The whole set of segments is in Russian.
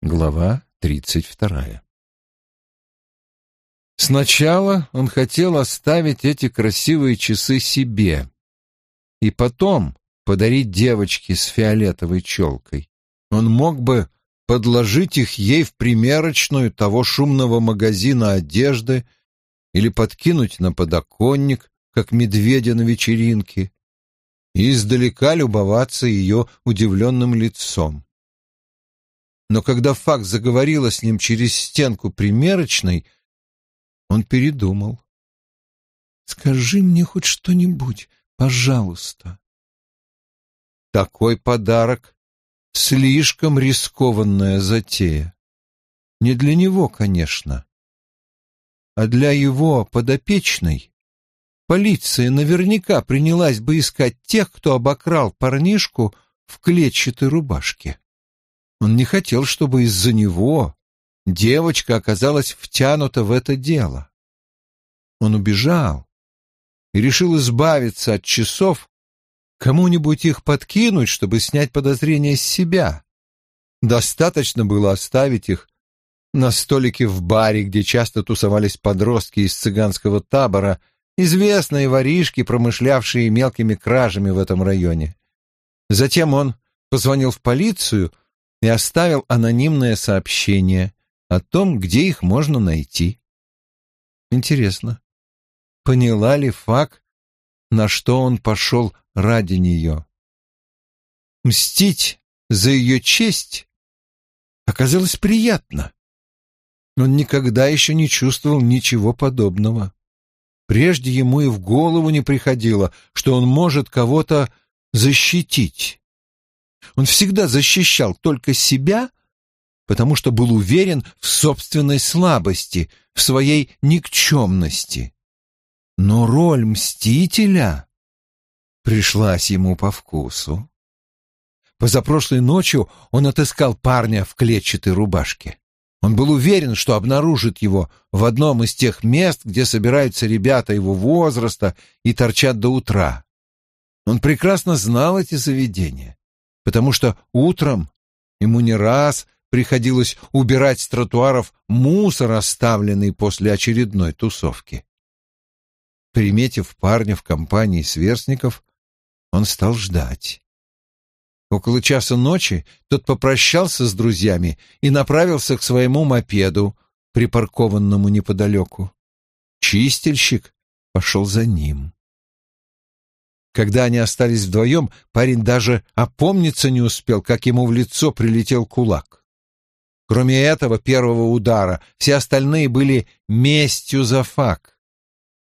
Глава тридцать вторая. Сначала он хотел оставить эти красивые часы себе и потом подарить девочке с фиолетовой челкой. Он мог бы подложить их ей в примерочную того шумного магазина одежды или подкинуть на подоконник, как медведя на вечеринке, и издалека любоваться ее удивленным лицом. Но когда Фак заговорила с ним через стенку примерочной, он передумал. «Скажи мне хоть что-нибудь, пожалуйста». Такой подарок — слишком рискованная затея. Не для него, конечно, а для его подопечной. Полиция наверняка принялась бы искать тех, кто обокрал парнишку в клетчатой рубашке. Он не хотел, чтобы из-за него девочка оказалась втянута в это дело. Он убежал и решил избавиться от часов, кому-нибудь их подкинуть, чтобы снять подозрения с себя. Достаточно было оставить их на столике в баре, где часто тусовались подростки из цыганского табора, известные воришки, промышлявшие мелкими кражами в этом районе. Затем он позвонил в полицию и оставил анонимное сообщение о том, где их можно найти. Интересно, поняла ли Фак, на что он пошел ради нее? Мстить за ее честь оказалось приятно. Он никогда еще не чувствовал ничего подобного. Прежде ему и в голову не приходило, что он может кого-то защитить. Он всегда защищал только себя, потому что был уверен в собственной слабости, в своей никчемности. Но роль мстителя пришлась ему по вкусу. Позапрошлой ночью он отыскал парня в клетчатой рубашке. Он был уверен, что обнаружит его в одном из тех мест, где собираются ребята его возраста и торчат до утра. Он прекрасно знал эти заведения потому что утром ему не раз приходилось убирать с тротуаров мусор, оставленный после очередной тусовки. Приметив парня в компании сверстников, он стал ждать. Около часа ночи тот попрощался с друзьями и направился к своему мопеду, припаркованному неподалеку. Чистильщик пошел за ним. Когда они остались вдвоем, парень даже опомниться не успел, как ему в лицо прилетел кулак. Кроме этого первого удара, все остальные были местью за фак.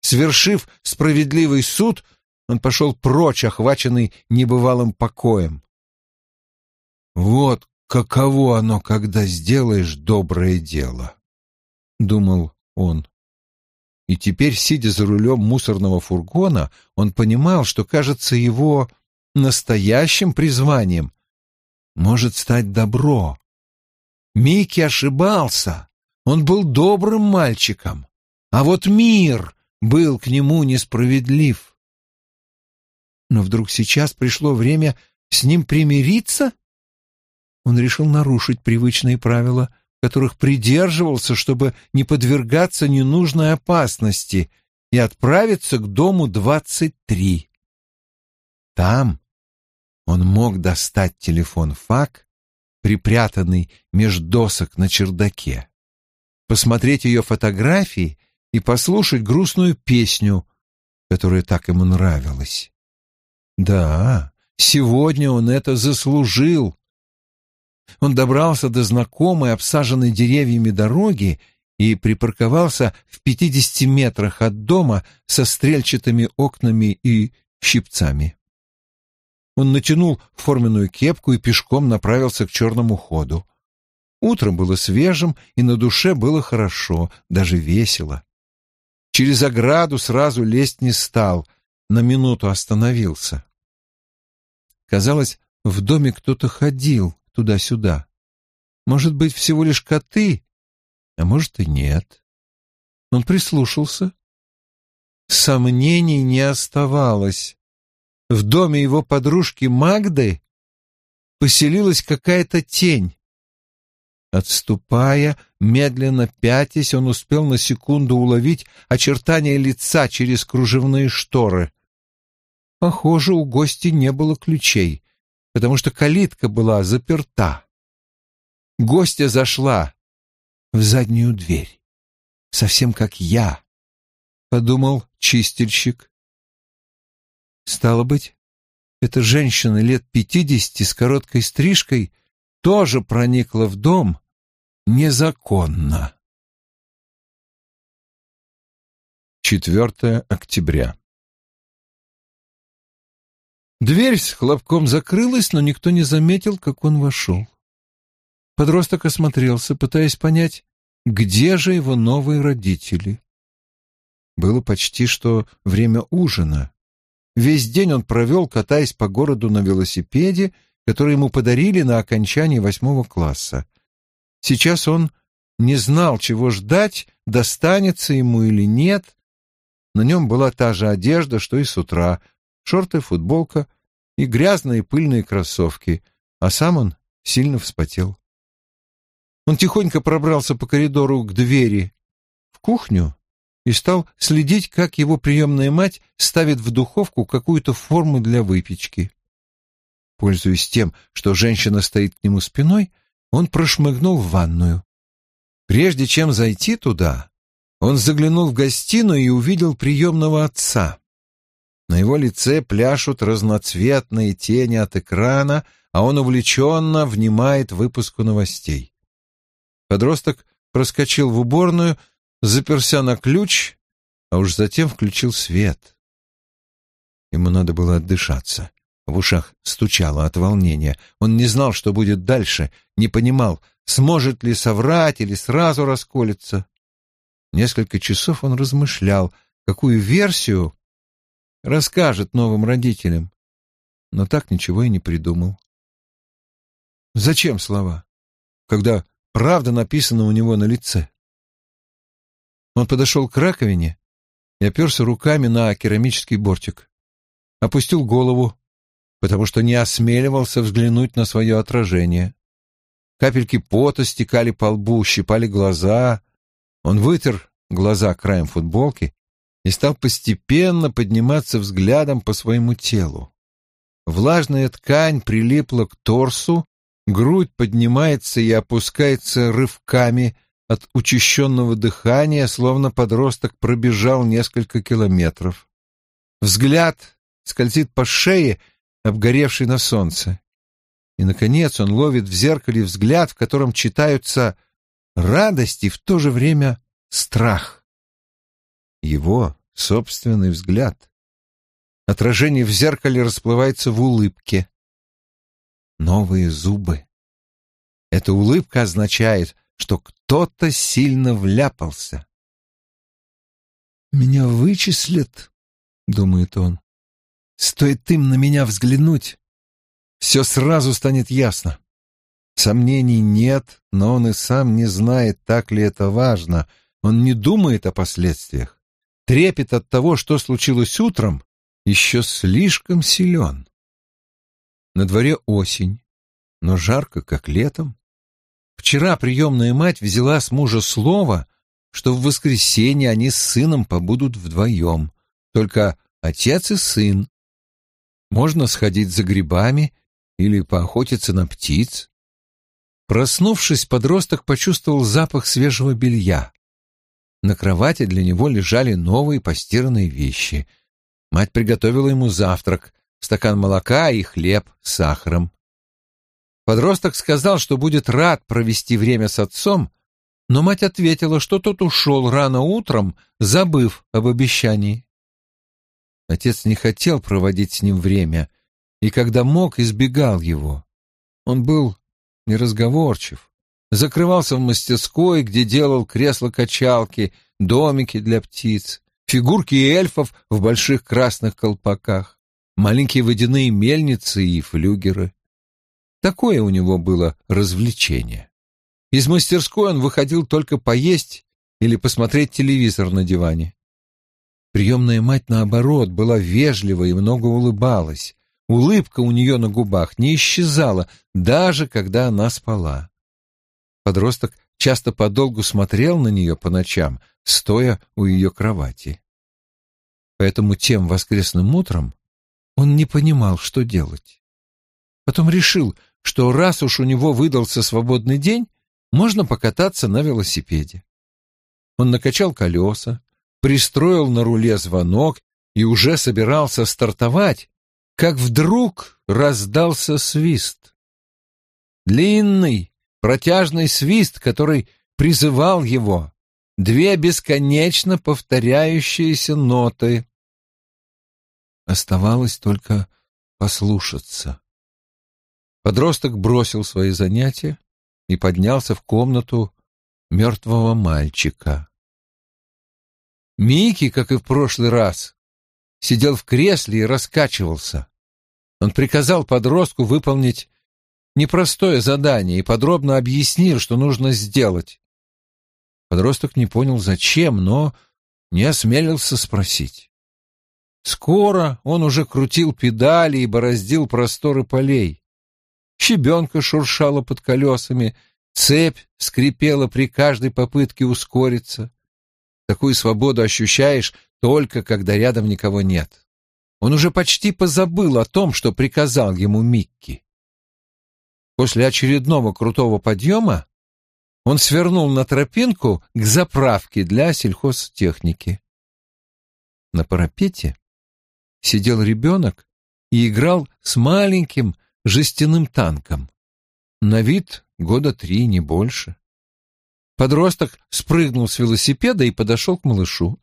Свершив справедливый суд, он пошел прочь, охваченный небывалым покоем. «Вот каково оно, когда сделаешь доброе дело», — думал он. И теперь, сидя за рулем мусорного фургона, он понимал, что, кажется, его настоящим призванием может стать добро. Микки ошибался. Он был добрым мальчиком, а вот мир был к нему несправедлив. Но вдруг сейчас пришло время с ним примириться? Он решил нарушить привычные правила которых придерживался, чтобы не подвергаться ненужной опасности, и отправиться к дому 23. Там он мог достать телефон ФАК, припрятанный меж досок на чердаке, посмотреть ее фотографии и послушать грустную песню, которая так ему нравилась. Да, сегодня он это заслужил, он добрался до знакомой, обсаженной деревьями дороги и припарковался в пятидесяти метрах от дома со стрельчатыми окнами и щипцами. Он натянул форменную кепку и пешком направился к черному ходу. Утром было свежим, и на душе было хорошо, даже весело. Через ограду сразу лезть не стал, на минуту остановился. Казалось, в доме кто-то ходил, туда-сюда. Может быть, всего лишь коты, а может и нет. Он прислушался. Сомнений не оставалось. В доме его подружки Магды поселилась какая-то тень. Отступая, медленно пятясь, он успел на секунду уловить очертания лица через кружевные шторы. Похоже, у гости не было ключей, потому что калитка была заперта. Гостья зашла в заднюю дверь, совсем как я, — подумал чистильщик. Стало быть, эта женщина лет пятидесяти с короткой стрижкой тоже проникла в дом незаконно. 4 октября. Дверь с хлопком закрылась, но никто не заметил, как он вошел. Подросток осмотрелся, пытаясь понять, где же его новые родители. Было почти что время ужина. Весь день он провел, катаясь по городу на велосипеде, который ему подарили на окончании восьмого класса. Сейчас он не знал, чего ждать, достанется ему или нет. На нем была та же одежда, что и с утра, шорты, футболка и грязные пыльные кроссовки, а сам он сильно вспотел. Он тихонько пробрался по коридору к двери в кухню и стал следить, как его приемная мать ставит в духовку какую-то форму для выпечки. Пользуясь тем, что женщина стоит к нему спиной, он прошмыгнул в ванную. Прежде чем зайти туда, он заглянул в гостиную и увидел приемного отца. На его лице пляшут разноцветные тени от экрана, а он увлеченно внимает выпуску новостей. Подросток проскочил в уборную, заперся на ключ, а уж затем включил свет. Ему надо было отдышаться. В ушах стучало от волнения. Он не знал, что будет дальше, не понимал, сможет ли соврать или сразу расколется. Несколько часов он размышлял, какую версию расскажет новым родителям, но так ничего и не придумал. Зачем слова, когда правда написана у него на лице? Он подошел к раковине и оперся руками на керамический бортик. Опустил голову, потому что не осмеливался взглянуть на свое отражение. Капельки пота стекали по лбу, щипали глаза. Он вытер глаза краем футболки и стал постепенно подниматься взглядом по своему телу. Влажная ткань прилипла к торсу, грудь поднимается и опускается рывками от учащенного дыхания, словно подросток пробежал несколько километров. Взгляд скользит по шее, обгоревший на солнце. И, наконец, он ловит в зеркале взгляд, в котором читаются радость и в то же время страх. Его собственный взгляд. Отражение в зеркале расплывается в улыбке. Новые зубы. Эта улыбка означает, что кто-то сильно вляпался. «Меня вычислят», — думает он. «Стоит им на меня взглянуть, все сразу станет ясно. Сомнений нет, но он и сам не знает, так ли это важно. Он не думает о последствиях. Трепет от того, что случилось утром, еще слишком силен. На дворе осень, но жарко, как летом. Вчера приемная мать взяла с мужа слово, что в воскресенье они с сыном побудут вдвоем, только отец и сын. Можно сходить за грибами или поохотиться на птиц. Проснувшись, подросток почувствовал запах свежего белья. На кровати для него лежали новые постиранные вещи. Мать приготовила ему завтрак, стакан молока и хлеб с сахаром. Подросток сказал, что будет рад провести время с отцом, но мать ответила, что тот ушел рано утром, забыв об обещании. Отец не хотел проводить с ним время — и когда мог, избегал его. Он был неразговорчив, закрывался в мастерской, где делал кресла-качалки, домики для птиц, фигурки эльфов в больших красных колпаках, маленькие водяные мельницы и флюгеры. Такое у него было развлечение. Из мастерской он выходил только поесть или посмотреть телевизор на диване. Приемная мать, наоборот, была вежлива и много улыбалась. Улыбка у нее на губах не исчезала, даже когда она спала. Подросток часто подолгу смотрел на нее по ночам, стоя у ее кровати. Поэтому тем воскресным утром он не понимал, что делать. Потом решил, что раз уж у него выдался свободный день, можно покататься на велосипеде. Он накачал колеса, пристроил на руле звонок и уже собирался стартовать, как вдруг раздался свист. Длинный, протяжный свист, который призывал его, две бесконечно повторяющиеся ноты. Оставалось только послушаться. Подросток бросил свои занятия и поднялся в комнату мертвого мальчика. Микки, как и в прошлый раз, сидел в кресле и раскачивался. Он приказал подростку выполнить непростое задание и подробно объяснил, что нужно сделать. Подросток не понял, зачем, но не осмелился спросить. Скоро он уже крутил педали и бороздил просторы полей щебенка шуршала под колесами, цепь скрипела при каждой попытке ускориться. Такую свободу ощущаешь только, когда рядом никого нет. Он уже почти позабыл о том, что приказал ему Микки. После очередного крутого подъема он свернул на тропинку к заправке для сельхозтехники. На парапете сидел ребенок и играл с маленьким жестяным танком. На вид года три, не больше. Подросток спрыгнул с велосипеда и подошел к малышу.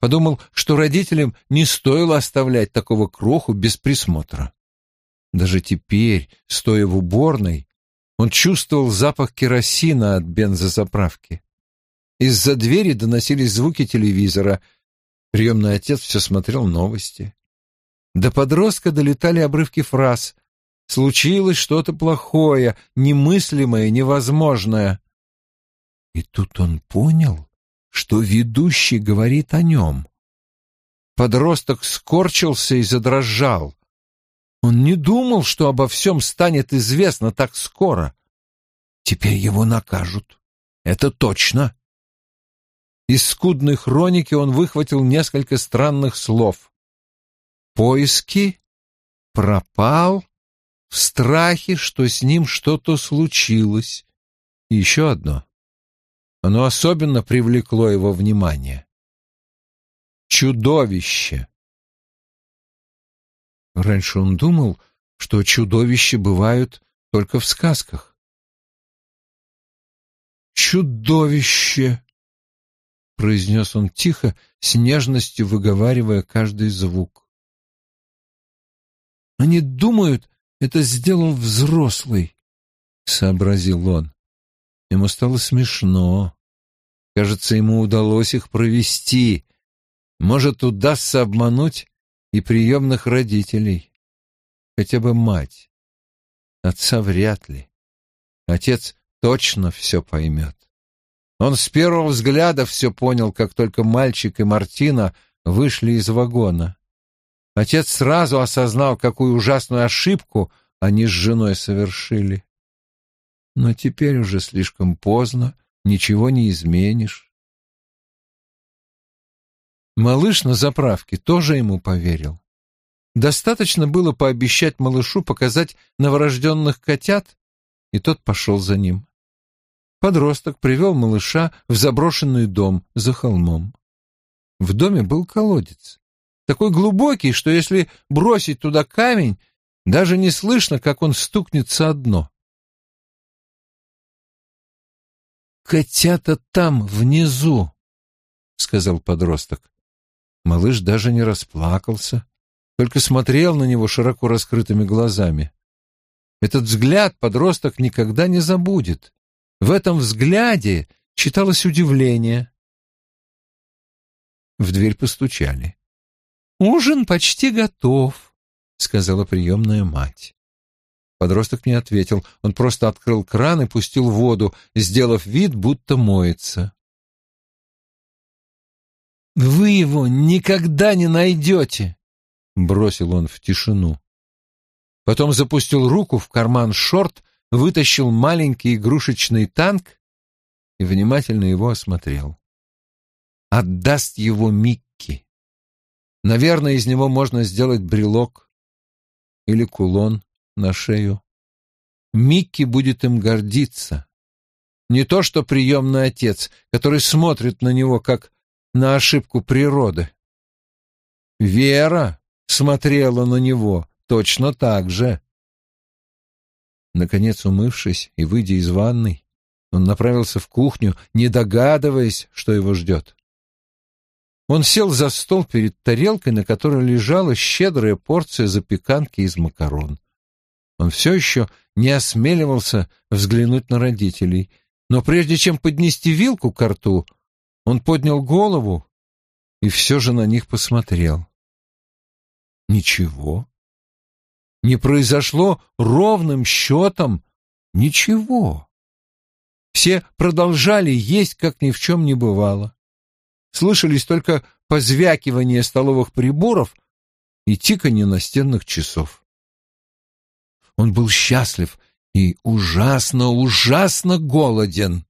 Подумал, что родителям не стоило оставлять такого кроху без присмотра. Даже теперь, стоя в уборной, он чувствовал запах керосина от бензозаправки. Из-за двери доносились звуки телевизора. Приемный отец все смотрел новости. До подростка долетали обрывки фраз Случилось что-то плохое, немыслимое, невозможное. И тут он понял, что ведущий говорит о нем. Подросток скорчился и задрожал. Он не думал, что обо всем станет известно так скоро. Теперь его накажут. Это точно. Из скудной хроники он выхватил несколько странных слов. Поиски, пропал, в страхе, что с ним что-то случилось. И еще одно. Оно особенно привлекло его внимание. Чудовище. Раньше он думал, что чудовища бывают только в сказках. «Чудовище!» — произнес он тихо, с нежностью выговаривая каждый звук. «Они думают, это сделал взрослый, — сообразил он. Ему стало смешно. Кажется, ему удалось их провести. Может, удастся обмануть и приемных родителей. Хотя бы мать. Отца вряд ли. Отец точно все поймет. Он с первого взгляда все понял, как только мальчик и Мартина вышли из вагона. Отец сразу осознал, какую ужасную ошибку они с женой совершили. Но теперь уже слишком поздно, ничего не изменишь. Малыш на заправке тоже ему поверил. Достаточно было пообещать малышу показать новорожденных котят, и тот пошел за ним. Подросток привел малыша в заброшенный дом за холмом. В доме был колодец такой глубокий, что если бросить туда камень, даже не слышно, как он стукнется о дно. «Котята там, внизу», — сказал подросток. Малыш даже не расплакался, только смотрел на него широко раскрытыми глазами. Этот взгляд подросток никогда не забудет. В этом взгляде читалось удивление. В дверь постучали. «Ужин почти готов», — сказала приемная мать. Подросток не ответил. Он просто открыл кран и пустил воду, сделав вид, будто моется. «Вы его никогда не найдете!» — бросил он в тишину. Потом запустил руку в карман шорт, вытащил маленький игрушечный танк и внимательно его осмотрел. Отдаст его Микки. Наверное, из него можно сделать брелок или кулон на шею. Микки будет им гордиться. Не то что приемный отец, который смотрит на него как на ошибку природы. Вера смотрела на него точно так же. Наконец, умывшись и выйдя из ванной, он направился в кухню, не догадываясь, что его ждет. Он сел за стол перед тарелкой, на которой лежала щедрая порция запеканки из макарон. Он все еще не осмеливался взглянуть на родителей, но прежде чем поднести вилку к рту, он поднял голову и все же на них посмотрел. Ничего. Не произошло ровным счетом ничего. Все продолжали есть, как ни в чем не бывало. Слышались только позвякивание столовых приборов и тиканье настенных часов. Он был счастлив и ужасно, ужасно голоден.